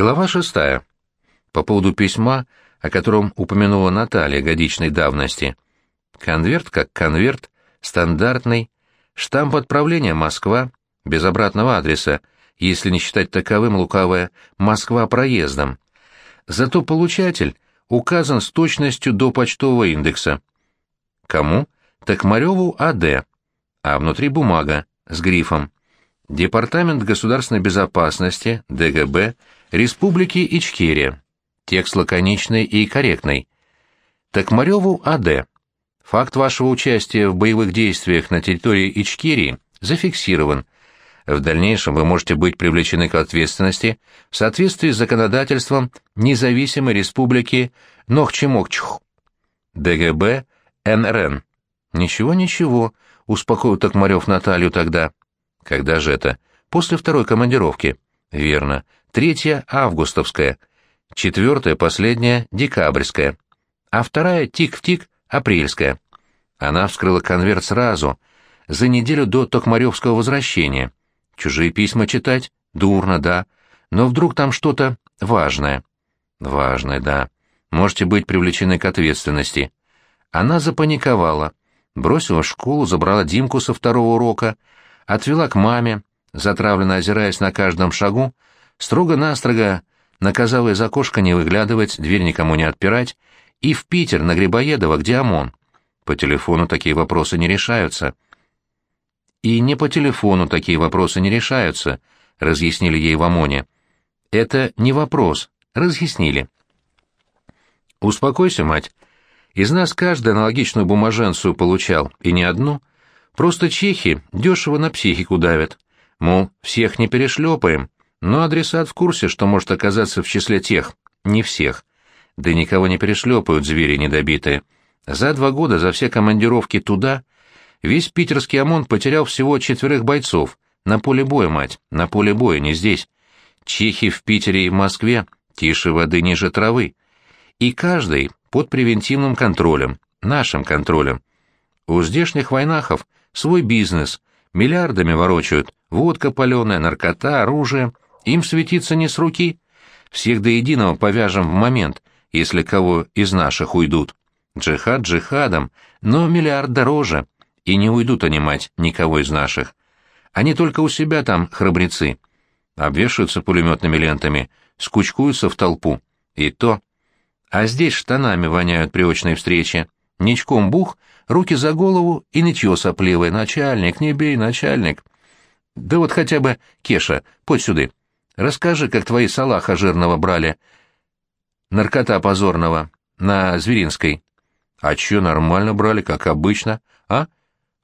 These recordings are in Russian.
Глава шестая. По поводу письма, о котором упомянула Наталья годичной давности. Конверт как конверт, стандартный, штамп отправления Москва, без обратного адреса, если не считать таковым лукавое «Москва проездом». Зато получатель указан с точностью до почтового индекса. Кому? Токмареву А.Д. А внутри бумага с грифом Департамент государственной безопасности, ДГБ, Республики Ичкерия. Текст лаконичный и корректный. Токмареву А.Д. Факт вашего участия в боевых действиях на территории Ичкерии зафиксирован. В дальнейшем вы можете быть привлечены к ответственности в соответствии с законодательством независимой республики Нохчемокчх. ДГБ НРН. Ничего-ничего, успокоил Токмарев Наталью тогда. Когда же это? После второй командировки. Верно. Третья августовская. Четвертая, последняя, декабрьская. А вторая тик в тик, апрельская. Она вскрыла конверт сразу, за неделю до Токмаревского возвращения. Чужие письма читать? Дурно, да. Но вдруг там что-то важное. Важное, да. Можете быть привлечены к ответственности. Она запаниковала. Бросила школу, забрала Димку со второго урока — отвела к маме, затравленно озираясь на каждом шагу, строго-настрого наказала из окошка не выглядывать, дверь никому не отпирать, и в Питер, на Грибоедово, где ОМОН. По телефону такие вопросы не решаются. И не по телефону такие вопросы не решаются, разъяснили ей в ОМОНе. Это не вопрос, разъяснили. Успокойся, мать. Из нас каждый аналогичную бумаженцию получал, и не одну. Просто чехи дешево на психику давят. Мол, всех не перешлепаем, но адресат в курсе, что может оказаться в числе тех. Не всех. Да никого не перешлепают звери недобитые. За два года, за все командировки туда, весь питерский ОМОН потерял всего четверых бойцов. На поле боя, мать, на поле боя, не здесь. Чехи в Питере и в Москве тише воды ниже травы. И каждый под превентивным контролем, нашим контролем. У здешних войнахов свой бизнес, миллиардами ворочают, водка паленая, наркота, оружие. Им светиться не с руки. Всех до единого повяжем в момент, если кого из наших уйдут. Джихад джихадом, но миллиард дороже. И не уйдут они, мать, никого из наших. Они только у себя там храбрецы. Обвешаются пулеметными лентами, скучкуются в толпу. И то. А здесь штанами воняют при очной встрече. Ничком бух — Руки за голову и нытье сопливое. Начальник, не бей, начальник. Да вот хотя бы, Кеша, подь сюды. Расскажи, как твои салаха жирного брали. Наркота позорного. На Зверинской. А чё, нормально брали, как обычно. А?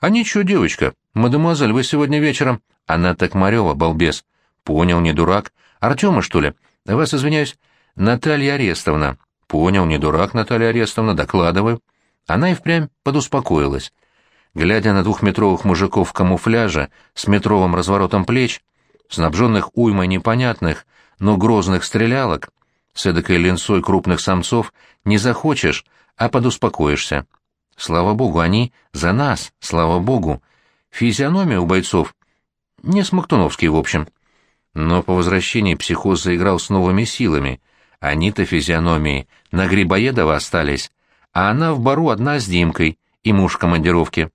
А ничего, девочка. Мадемуазель, вы сегодня вечером... Она так Токмарёва, балбес. Понял, не дурак. Артема, что ли? Вас, извиняюсь, Наталья Арестовна. Понял, не дурак, Наталья Арестовна, докладываю. Она и впрямь подуспокоилась. Глядя на двухметровых мужиков в камуфляже с метровым разворотом плеч, снабженных уймой непонятных, но грозных стрелялок, с эдакой линцой крупных самцов, не захочешь, а подуспокоишься. Слава богу, они за нас, слава богу. Физиономия у бойцов не смоктуновский, в общем. Но по возвращении психоз заиграл с новыми силами. Они-то физиономии на Грибоедова остались, а она в бару одна с Димкой и муж в командировке.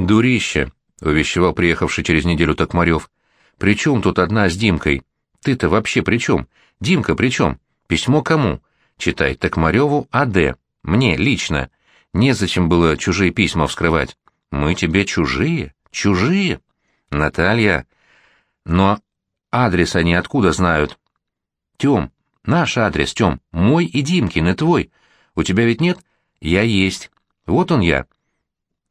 «Дурище», — увещевал приехавший через неделю Токмарев. «При чем тут одна с Димкой? Ты-то вообще при чем? Димка при чем? Письмо кому? Читай, Токмареву А.Д. Мне, лично. Незачем было чужие письма вскрывать. Мы тебе чужие? Чужие? Наталья. Но адрес они откуда знают? Тем, Наш адрес, Тём, мой и Димкин, и твой. У тебя ведь нет? Я есть. Вот он я.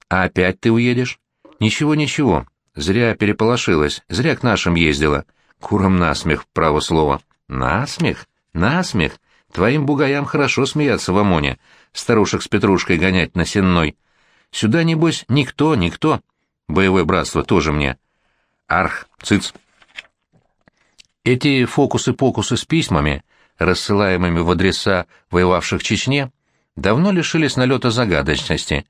А опять ты уедешь? Ничего, ничего. Зря переполошилась, зря к нашим ездила. Курам насмех, право слово. Насмех? Насмех? Твоим бугаям хорошо смеяться в ОМОНе, старушек с петрушкой гонять на сенной. Сюда, небось, никто, никто. Боевое братство тоже мне. Арх, цыц. Эти фокусы-покусы с письмами рассылаемыми в адреса воевавших в Чечне, давно лишились налета загадочности.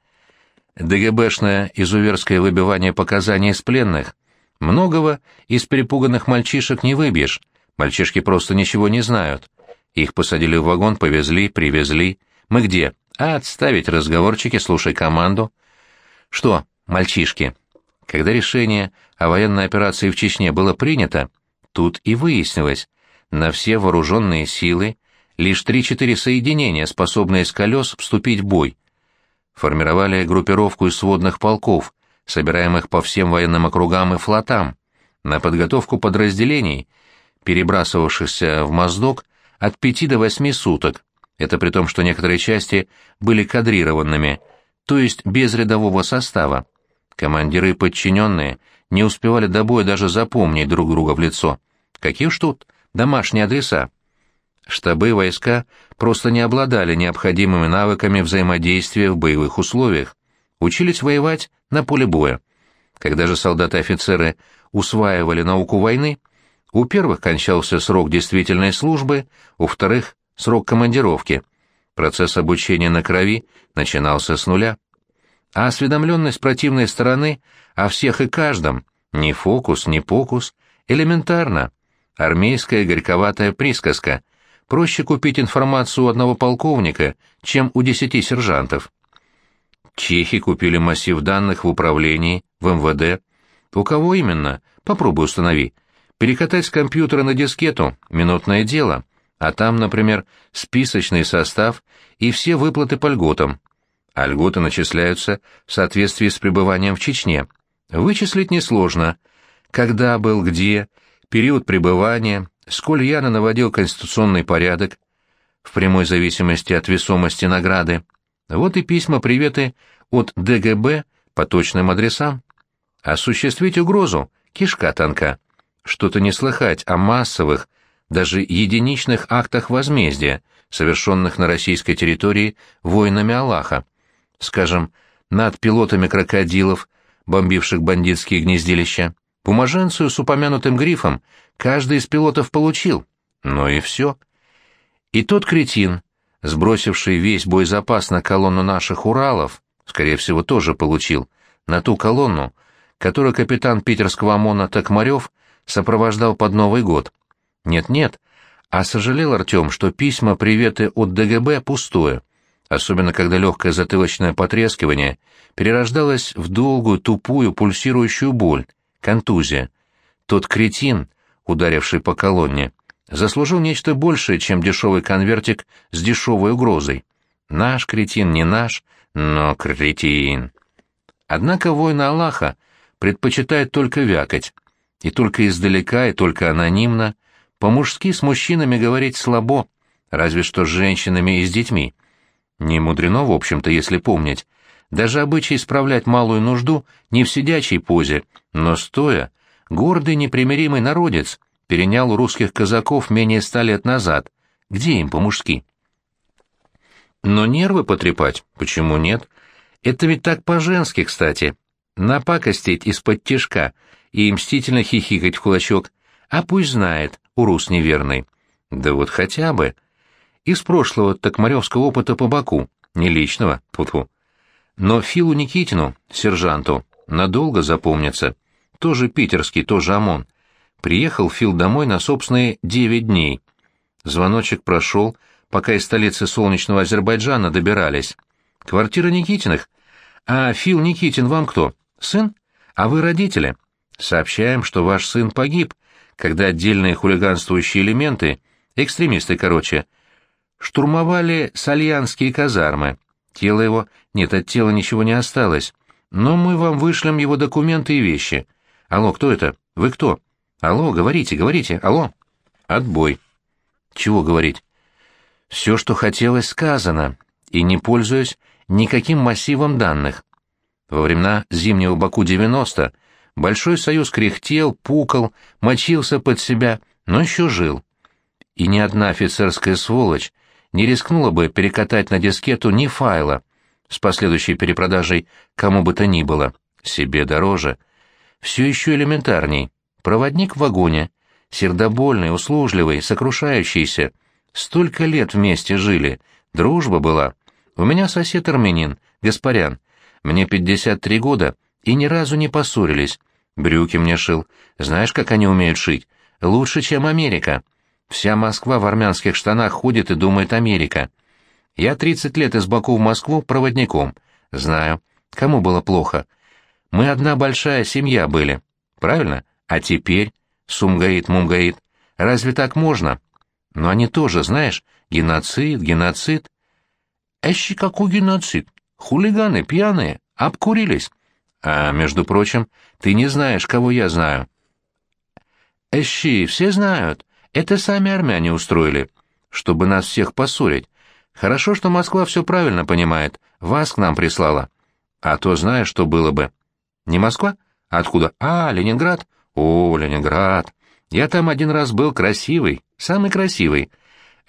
ДГБшное изуверское выбивание показаний из пленных. Многого из перепуганных мальчишек не выбьешь. Мальчишки просто ничего не знают. Их посадили в вагон, повезли, привезли. Мы где? А отставить разговорчики, слушай команду. Что, мальчишки? Когда решение о военной операции в Чечне было принято, тут и выяснилось, на все вооруженные силы лишь 3-4 соединения, способные с колес вступить в бой. Формировали группировку из сводных полков, собираемых по всем военным округам и флотам. На подготовку подразделений – перебрасывавшихся в Моздок, от пяти до восьми суток. Это при том, что некоторые части были кадрированными, то есть без рядового состава. Командиры и подчиненные не успевали до боя даже запомнить друг друга в лицо. Какие уж тут домашние адреса. Штабы войска просто не обладали необходимыми навыками взаимодействия в боевых условиях. Учились воевать на поле боя. Когда же солдаты и офицеры усваивали науку войны, у первых кончался срок действительной службы, у вторых — срок командировки. Процесс обучения на крови начинался с нуля. А осведомленность противной стороны о всех и каждом — ни фокус, ни покус, элементарно. Армейская горьковатая присказка. Проще купить информацию у одного полковника, чем у десяти сержантов. Чехи купили массив данных в управлении, в МВД. У кого именно? Попробуй установи. Перекатать с компьютера на дискету — минутное дело, а там, например, списочный состав и все выплаты по льготам. А льготы начисляются в соответствии с пребыванием в Чечне. Вычислить несложно. Когда был, где, период пребывания, сколь яно наводил конституционный порядок, в прямой зависимости от весомости награды. Вот и письма-приветы от ДГБ по точным адресам. Осуществить угрозу — кишка тонка что-то не слыхать о массовых, даже единичных актах возмездия, совершенных на российской территории воинами Аллаха. Скажем, над пилотами крокодилов, бомбивших бандитские гнездилища. Бумаженцию с упомянутым грифом каждый из пилотов получил. Но и все. И тот кретин, сбросивший весь боезапас на колонну наших Уралов, скорее всего, тоже получил, на ту колонну, которую капитан питерского ОМОНа Токмарев сопровождал под Новый год. Нет-нет, а сожалел Артем, что письма приветы от ДГБ пустое, особенно когда легкое затылочное потрескивание перерождалось в долгую, тупую, пульсирующую боль, контузия. Тот кретин, ударивший по колонне, заслужил нечто большее, чем дешевый конвертик с дешевой угрозой. Наш кретин не наш, но кретин. Однако воин Аллаха предпочитает только вякать, и только издалека, и только анонимно, по-мужски с мужчинами говорить слабо, разве что с женщинами и с детьми. Не мудрено, в общем-то, если помнить. Даже обычай исправлять малую нужду не в сидячей позе, но стоя, гордый непримиримый народец перенял у русских казаков менее ста лет назад. Где им по-мужски? Но нервы потрепать, почему нет? Это ведь так по-женски, кстати. Напакостить из-под тишка — и мстительно хихикать в кулачок. А пусть знает, урус неверный. Да вот хотя бы. Из прошлого токмаревского опыта по боку, не личного, тьфу Но Филу Никитину, сержанту, надолго запомнится. Тоже питерский, тоже ОМОН. Приехал Фил домой на собственные девять дней. Звоночек прошел, пока из столицы солнечного Азербайджана добирались. Квартира Никитиных. А Фил Никитин вам кто? Сын? А вы родители? Сообщаем, что ваш сын погиб, когда отдельные хулиганствующие элементы, экстремисты, короче, штурмовали сальянские казармы. Тело его... Нет, от тела ничего не осталось. Но мы вам вышлем его документы и вещи. Алло, кто это? Вы кто? Алло, говорите, говорите, алло. Отбой. Чего говорить? Все, что хотелось, сказано, и не пользуясь никаким массивом данных. Во времена зимнего Баку-90 Большой Союз кряхтел, пукал, мочился под себя, но еще жил. И ни одна офицерская сволочь не рискнула бы перекатать на дискету ни файла с последующей перепродажей кому бы то ни было, себе дороже. Все еще элементарней. Проводник в вагоне, сердобольный, услужливый, сокрушающийся. Столько лет вместе жили, дружба была. У меня сосед армянин, Гаспарян. Мне 53 года, и ни разу не поссорились. Брюки мне шил. Знаешь, как они умеют шить? лучше, чем Америка. Вся Москва в армянских штанах ходит и думает Америка. Я 30 лет из Баку в Москву проводником. Знаю. Кому было плохо? Мы одна большая семья были. Правильно? А теперь? Сумгаит, мумгаит. Разве так можно? Но они тоже, знаешь, геноцид, геноцид. Эщи какой геноцид? Хулиганы пьяные, обкурились. А, между прочим, ты не знаешь, кого я знаю. Эщи, все знают. Это сами армяне устроили, чтобы нас всех поссорить. Хорошо, что Москва все правильно понимает, вас к нам прислала. А то знаешь, что было бы. Не Москва? Откуда? А, Ленинград? О, Ленинград. Я там один раз был красивый, самый красивый.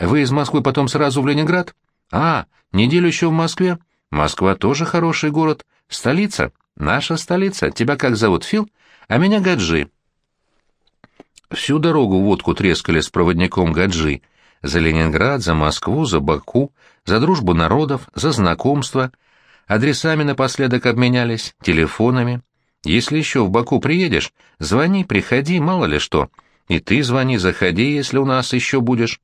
Вы из Москвы потом сразу в Ленинград? А, неделю еще в Москве? Москва тоже хороший город. Столица. Наша столица. Тебя как зовут, Фил? А меня Гаджи. Всю дорогу водку трескали с проводником Гаджи. За Ленинград, за Москву, за Баку, за дружбу народов, за знакомство. Адресами напоследок обменялись, телефонами. Если еще в Баку приедешь, звони, приходи, мало ли что. И ты звони, заходи, если у нас еще будешь.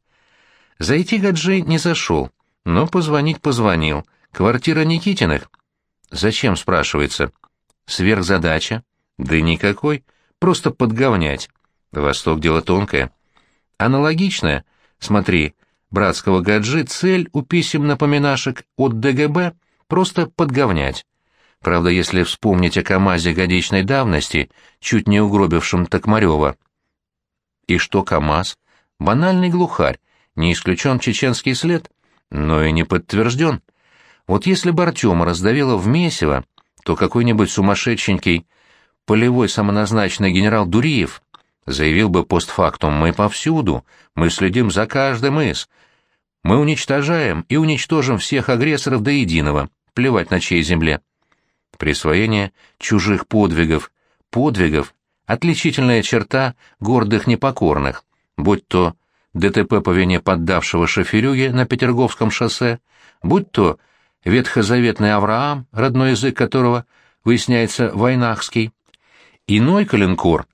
Зайти Гаджи не зашел, но позвонить позвонил. Квартира Никитиных. Зачем, спрашивается? Сверхзадача? Да никакой, просто подговнять. Восток — дело тонкое. Аналогичное, смотри, братского гаджи цель у писем напоминашек от ДГБ — просто подговнять. Правда, если вспомнить о КамАЗе годичной давности, чуть не угробившем Токмарева. И что КамАЗ? Банальный глухарь, не исключен чеченский след, но и не подтвержден. Вот если бы Артема раздавило в месиво, то какой-нибудь сумасшедшенький полевой самоназначенный генерал Дуриев заявил бы постфактум «Мы повсюду, мы следим за каждым из. Мы уничтожаем и уничтожим всех агрессоров до единого, плевать на чьей земле». Присвоение чужих подвигов, подвигов — отличительная черта гордых непокорных, будь то ДТП по вине поддавшего шоферюги на Петерговском шоссе, будь то ветхозаветный Авраам, родной язык которого, выясняется, войнахский, иной калинкор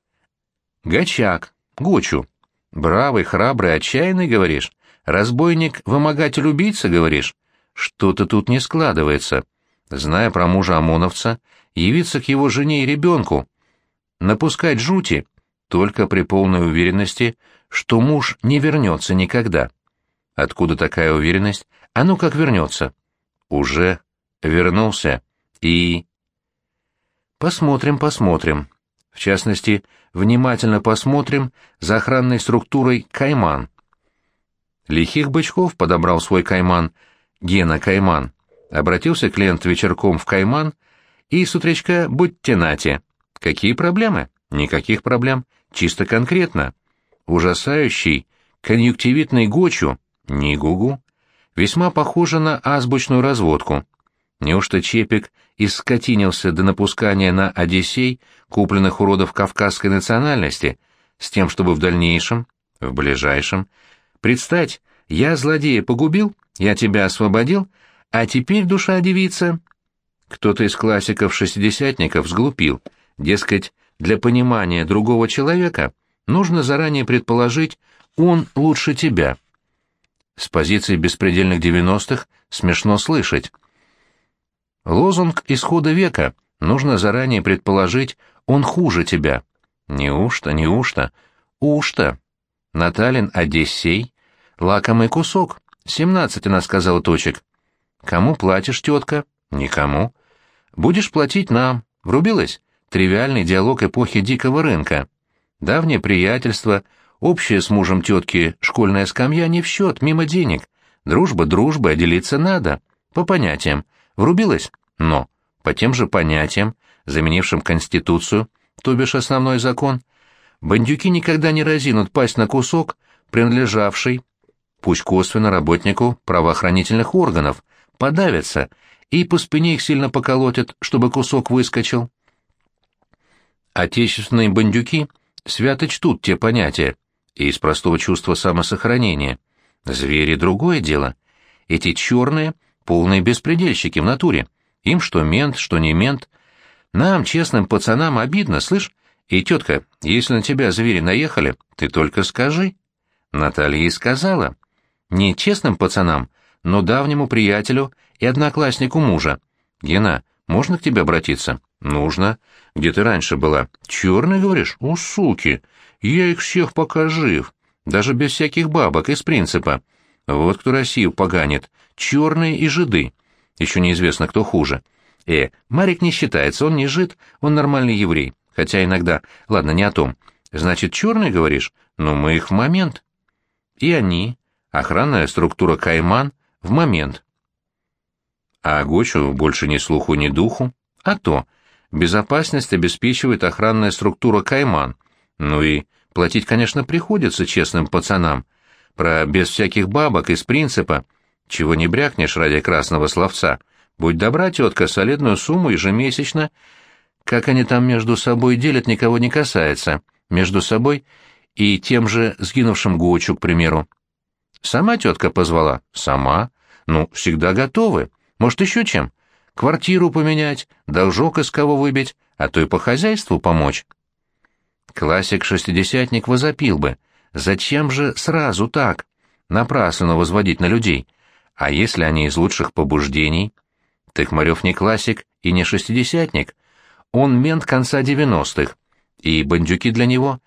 Гачак, Гочу. Бравый, храбрый, отчаянный, говоришь? Разбойник, вымогатель, убийца, говоришь? Что-то тут не складывается. Зная про мужа ОМОНовца, явиться к его жене и ребенку, напускать жути, только при полной уверенности, что муж не вернется никогда. Откуда такая уверенность? А ну как вернется? Уже вернулся. И... Посмотрим, посмотрим. В частности, внимательно посмотрим за охранной структурой «Кайман». Лихих бычков подобрал свой «Кайман» Гена Кайман. Обратился клиент вечерком в «Кайман» и с утречка «Будьте нате». Какие проблемы? Никаких проблем. Чисто конкретно. Ужасающий конъюнктивитный гочу, не гугу, весьма похоже на азбучную разводку. Неужто Чепик искотинился до напускания на Одиссей купленных уродов кавказской национальности, с тем, чтобы в дальнейшем, в ближайшем, предстать, я злодея погубил, я тебя освободил, а теперь, душа девица... Кто-то из классиков-шестидесятников сглупил, дескать, для понимания другого человека нужно заранее предположить, он лучше тебя. С позиции беспредельных девяностых смешно слышать. Лозунг исхода века нужно заранее предположить, он хуже тебя. Неужто, неужто? Ушто. Наталин Одиссей. Лакомый кусок. Семнадцать, она сказала точек. Кому платишь, тетка? Никому. Будешь платить нам. Врубилась? Тривиальный диалог эпохи дикого рынка. Давнее приятельство, общее с мужем тетки школьная скамья не в счет, мимо денег. Дружба дружба, делиться надо. По понятиям. Врубилась? Но, по тем же понятиям, заменившим Конституцию, то бишь основной закон, бандюки никогда не разинут пасть на кусок, принадлежавший, пусть косвенно, работнику правоохранительных органов, подавятся и по спине их сильно поколотят, чтобы кусок выскочил. Отечественные бандюки свято чтут те понятия, и из простого чувства самосохранения. Звери — другое дело. Эти черные — полные беспредельщики в натуре. Им что мент, что не мент. Нам, честным пацанам, обидно, слышь, И, тетка, если на тебя звери наехали, ты только скажи. Наталья и сказала. Не честным пацанам, но давнему приятелю и однокласснику мужа. Гена, можно к тебе обратиться? Нужно. Где ты раньше была? Черный, говоришь? У, суки! Я их всех пока жив. Даже без всяких бабок, из принципа. Вот кто Россию поганит. Черные и жиды. Еще неизвестно, кто хуже. Э, Марик не считается, он не жид, он нормальный еврей. Хотя иногда... Ладно, не о том. Значит, черные, говоришь? Ну, мы их в момент. И они, охранная структура Кайман, в момент. А Гочу больше ни слуху, ни духу. А то. Безопасность обеспечивает охранная структура Кайман. Ну и платить, конечно, приходится честным пацанам. Про без всяких бабок из принципа, чего не брякнешь ради красного словца. Будь добра, тетка, солидную сумму ежемесячно — как они там между собой делят, никого не касается. Между собой и тем же сгинувшим Гочу, к примеру. Сама тетка позвала? Сама. Ну, всегда готовы. Может, еще чем? Квартиру поменять, должок из кого выбить, а то и по хозяйству помочь. Классик-шестидесятник возопил бы. Зачем же сразу так? Напрасно возводить на людей. А если они из лучших побуждений? Тыкмарев не классик и не шестидесятник. Он мент конца девяностых, и бандюки для него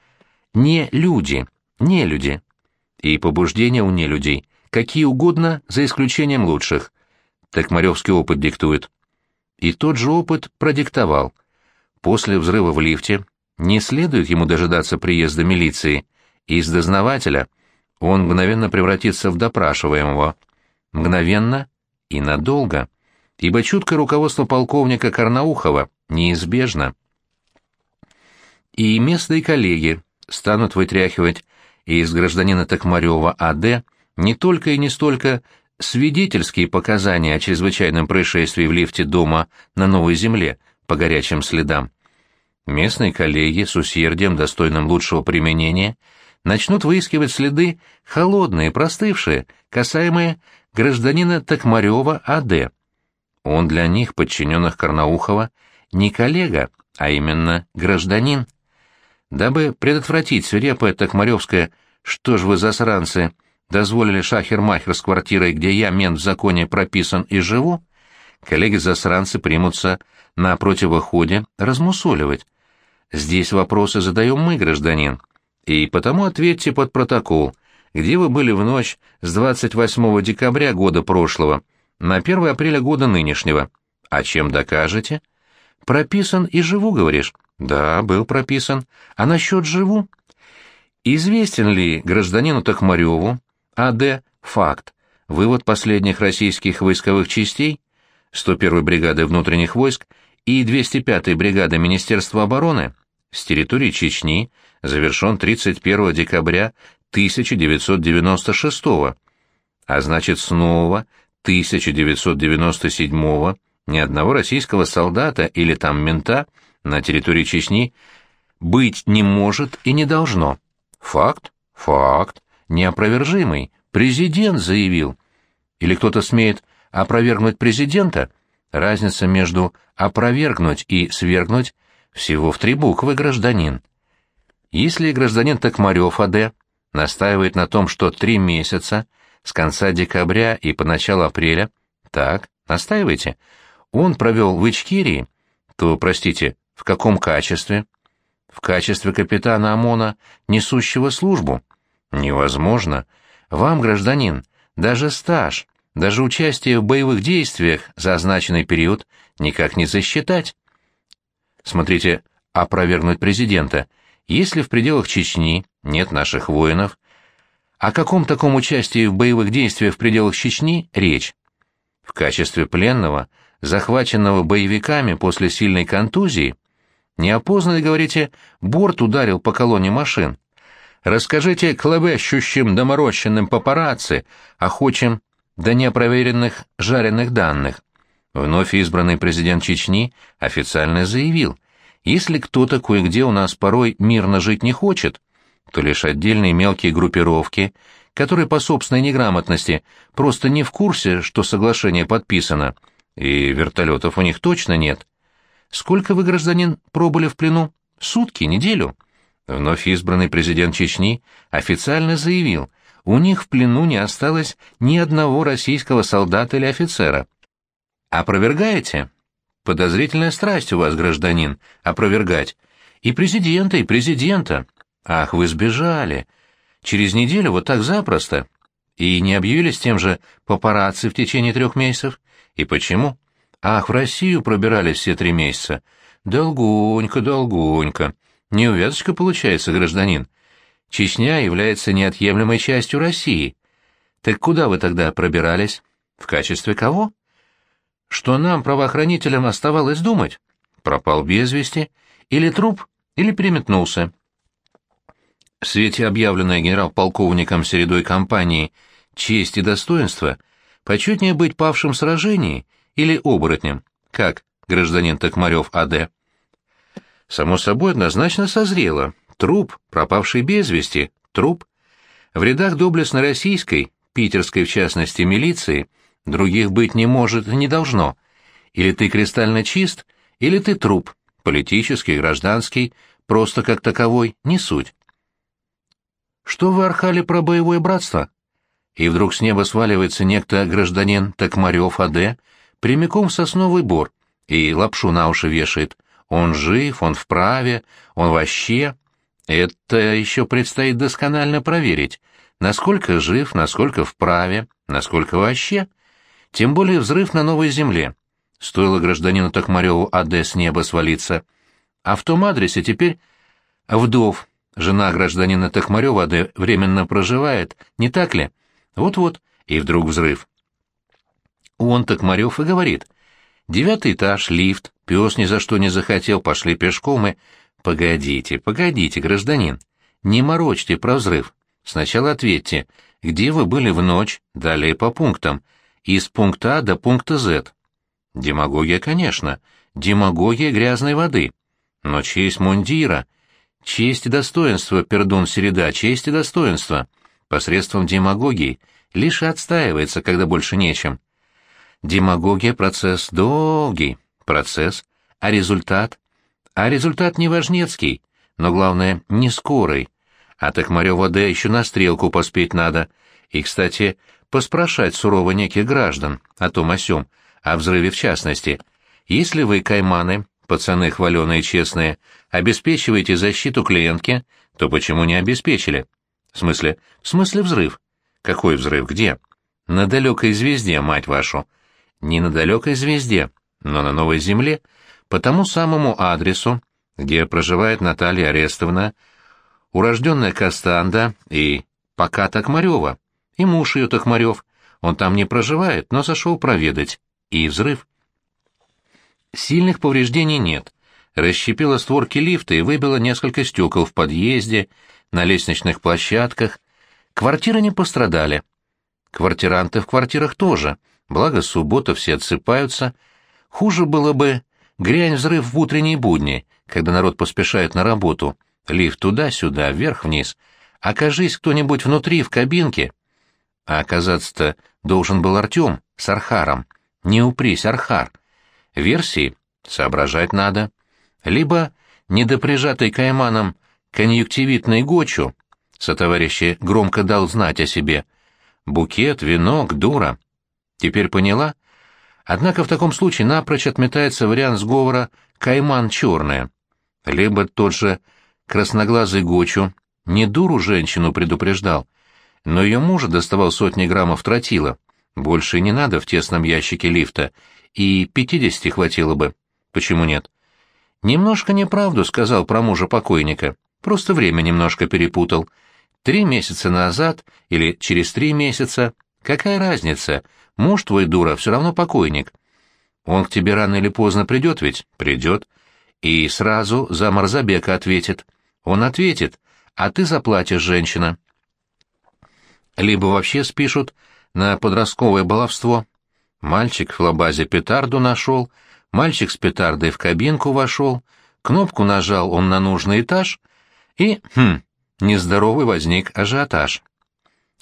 не люди, не люди. И побуждения у нелюдей какие угодно, за исключением лучших. Так Маревский опыт диктует. И тот же опыт продиктовал. После взрыва в лифте не следует ему дожидаться приезда милиции. Из дознавателя он мгновенно превратится в допрашиваемого. Мгновенно и надолго. Ибо чуткое руководство полковника Карнаухова неизбежно. И местные коллеги станут вытряхивать из гражданина Токмарева А.Д. не только и не столько свидетельские показания о чрезвычайном происшествии в лифте дома на Новой Земле по горячим следам. Местные коллеги с усердием, достойным лучшего применения, начнут выискивать следы холодные, простывшие, касаемые гражданина Токмарева А.Д. Он для них, подчиненных Карнаухова, не коллега, а именно гражданин. Дабы предотвратить свирепое Токмаревское «Что ж вы, засранцы, дозволили шахер-махер с квартирой, где я, мент в законе, прописан и живу», коллеги-засранцы примутся на противоходе размусоливать. Здесь вопросы задаем мы, гражданин, и потому ответьте под протокол, где вы были в ночь с 28 декабря года прошлого на 1 апреля года нынешнего. А чем докажете? Прописан и живу, говоришь? Да, был прописан. А насчет живу? Известен ли гражданину Токмареву, А.Д. факт, вывод последних российских войсковых частей 101-й бригады внутренних войск и 205-й бригады Министерства обороны с территории Чечни завершен 31 декабря 1996 а значит снова 1997 ни одного российского солдата или там мента на территории Чечни быть не может и не должно. Факт? Факт. Неопровержимый. Президент заявил. Или кто-то смеет опровергнуть президента? Разница между опровергнуть и свергнуть всего в три буквы гражданин. Если гражданин Токмарев А.Д. настаивает на том, что три месяца, с конца декабря и по началу апреля, так, настаивайте, он провел в Ичкирии, то, простите, в каком качестве? В качестве капитана ОМОНа, несущего службу? Невозможно. Вам, гражданин, даже стаж, даже участие в боевых действиях за означенный период никак не засчитать. Смотрите, опровергнуть президента. Если в пределах Чечни нет наших воинов, о каком таком участии в боевых действиях в пределах Чечни речь? В качестве пленного – захваченного боевиками после сильной контузии, неопознанный, говорите, борт ударил по колонне машин. Расскажите клавещущим доморощенным папарацци, охочим до неопроверенных жареных данных. Вновь избранный президент Чечни официально заявил, если кто-то кое-где у нас порой мирно жить не хочет, то лишь отдельные мелкие группировки, которые по собственной неграмотности просто не в курсе, что соглашение подписано – и вертолетов у них точно нет. Сколько вы, гражданин, пробыли в плену? Сутки, неделю. Вновь избранный президент Чечни официально заявил, у них в плену не осталось ни одного российского солдата или офицера. Опровергаете? Подозрительная страсть у вас, гражданин, опровергать. И президента, и президента. Ах, вы сбежали. Через неделю вот так запросто. И не объявились тем же папарацци в течение трех месяцев? И почему? Ах, в Россию пробирались все три месяца. Долгонько, долгонько. Неувязочка получается, гражданин. Чечня является неотъемлемой частью России. Так куда вы тогда пробирались? В качестве кого? Что нам, правоохранителям, оставалось думать? Пропал без вести, или труп, или переметнулся. В свете объявленной генерал-полковником середой компании «Честь и достоинство» почетнее быть павшим в сражении или оборотнем, как гражданин Токмарев А.Д. Само собой, однозначно созрело. Труп, пропавший без вести, труп. В рядах доблестно российской, питерской в частности, милиции, других быть не может и не должно. Или ты кристально чист, или ты труп, политический, гражданский, просто как таковой, не суть. Что вы архали про боевое братство? И вдруг с неба сваливается некто гражданин Токмарев А.Д., прямиком в сосновый бор, и лапшу на уши вешает. Он жив, он вправе, он вообще... Это еще предстоит досконально проверить, насколько жив, насколько вправе, насколько вообще. Тем более взрыв на новой земле. Стоило гражданину Токмареву АД с неба свалиться. А в том адресе теперь вдов, жена гражданина Токмарева АД временно проживает, не так ли? Вот-вот, и вдруг взрыв. Он, Токмарев, и говорит. Девятый этаж, лифт, пес ни за что не захотел, пошли пешком и... Погодите, погодите, гражданин, не морочьте про взрыв. Сначала ответьте, где вы были в ночь, далее по пунктам, из пункта А до пункта З. Демагогия, конечно, демагогия грязной воды. Но честь мундира, честь и достоинство, пердун Середа, честь и достоинство, посредством демагогии, лишь отстаивается, когда больше нечем. Демагогия — процесс долгий, процесс, а результат? А результат не важнецкий, но, главное, не скорый. А так Марёва Д. еще на стрелку поспеть надо. И, кстати, поспрашать сурово неких граждан о том о сём, о взрыве в частности. Если вы, кайманы, пацаны хваленые честные, обеспечиваете защиту клиентки, то почему не обеспечили? В смысле? В смысле взрыв? Какой взрыв? Где? На далекой звезде, мать вашу не на далекой звезде, но на новой земле, по тому самому адресу, где проживает Наталья Арестовна, урожденная Кастанда и пока Токмарева, и муж ее Токмарев. Он там не проживает, но зашел проведать. И взрыв. Сильных повреждений нет. Расщепила створки лифта и выбила несколько стекол в подъезде, на лестничных площадках. Квартиры не пострадали. Квартиранты в квартирах тоже — благо суббота все отсыпаются. Хуже было бы грянь взрыв в утренние будни, когда народ поспешает на работу, лифт туда-сюда, вверх-вниз. Окажись кто-нибудь внутри, в кабинке. А оказаться-то должен был Артем с Архаром. Не упрись, Архар. Версии соображать надо. Либо недоприжатый кайманом конъюнктивитный гочу, сотоварищи громко дал знать о себе. Букет, венок, дура. Теперь поняла? Однако в таком случае напрочь отметается вариант сговора «Кайман черная». Либо тот же красноглазый Гочу не дуру женщину предупреждал, но ее мужа доставал сотни граммов тротила. Больше не надо в тесном ящике лифта, и пятидесяти хватило бы. Почему нет? «Немножко неправду», — сказал про мужа покойника. «Просто время немножко перепутал. Три месяца назад или через три месяца. Какая разница? Муж твой, дура, все равно покойник. Он к тебе рано или поздно придет ведь? Придет. И сразу за Марзабека ответит. Он ответит, а ты заплатишь, женщина. Либо вообще спишут на подростковое баловство. Мальчик в лабазе петарду нашел, мальчик с петардой в кабинку вошел, кнопку нажал он на нужный этаж, и, хм, нездоровый возник ажиотаж.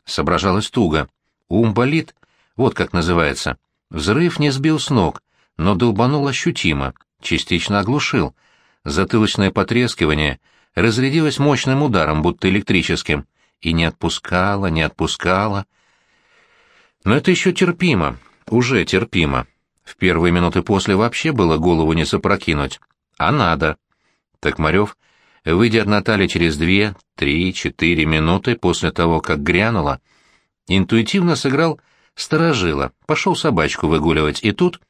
Соображалось туго. Ум болит, вот как называется. Взрыв не сбил с ног, но долбанул ощутимо, частично оглушил. затылочное потрескивание разрядилось мощным ударом, будто электрическим, и не отпускало, не отпускало. Но это еще терпимо, уже терпимо. В первые минуты после вообще было голову не запрокинуть. А надо. Токмарев, выйдя от Натальи через две, три, четыре минуты после того, как грянуло, интуитивно сыграл сторожила, пошел собачку выгуливать, и тут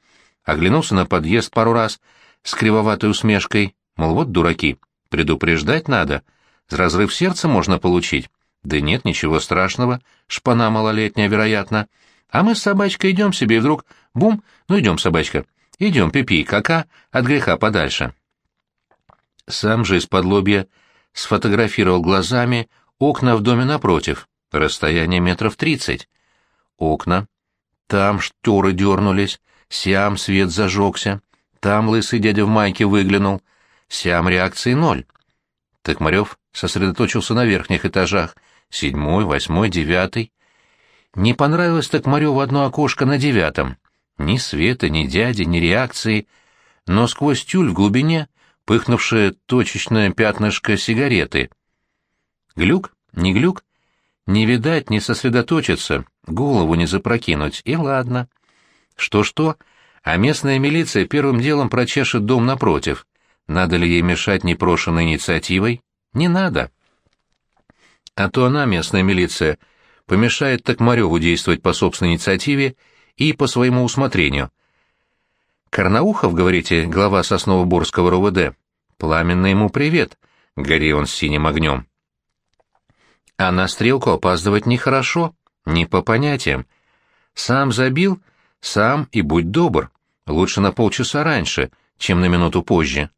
оглянулся на подъезд пару раз с кривоватой усмешкой, мол, вот дураки, предупреждать надо, разрыв сердца можно получить. Да нет, ничего страшного, шпана малолетняя, вероятно. А мы с собачкой идем себе, и вдруг, бум, ну идем, собачка, идем, пипи, кака, от греха подальше. Сам же из-под лобья сфотографировал глазами окна в доме напротив, расстояние метров тридцать. Окна. Там шторы дернулись, сям свет зажегся, там лысый дядя в майке выглянул, сям реакции ноль. Токмарев сосредоточился на верхних этажах, седьмой, восьмой, девятый. Не понравилось Токмареву одно окошко на девятом. Ни света, ни дяди, ни реакции, но сквозь тюль в глубине пыхнувшее точечное пятнышко сигареты. Глюк? Не глюк? Не видать, не сосредоточиться, голову не запрокинуть, и ладно. Что-что, а местная милиция первым делом прочешет дом напротив. Надо ли ей мешать непрошенной инициативой? Не надо. А то она, местная милиция, помешает Токмареву действовать по собственной инициативе и по своему усмотрению. Карнаухов, говорите, глава Сосново-Борского РОВД? Пламенный ему привет, гори он синим огнем. А на стрелку опаздывать нехорошо, не по понятиям. Сам забил, сам и будь добр. Лучше на полчаса раньше, чем на минуту позже.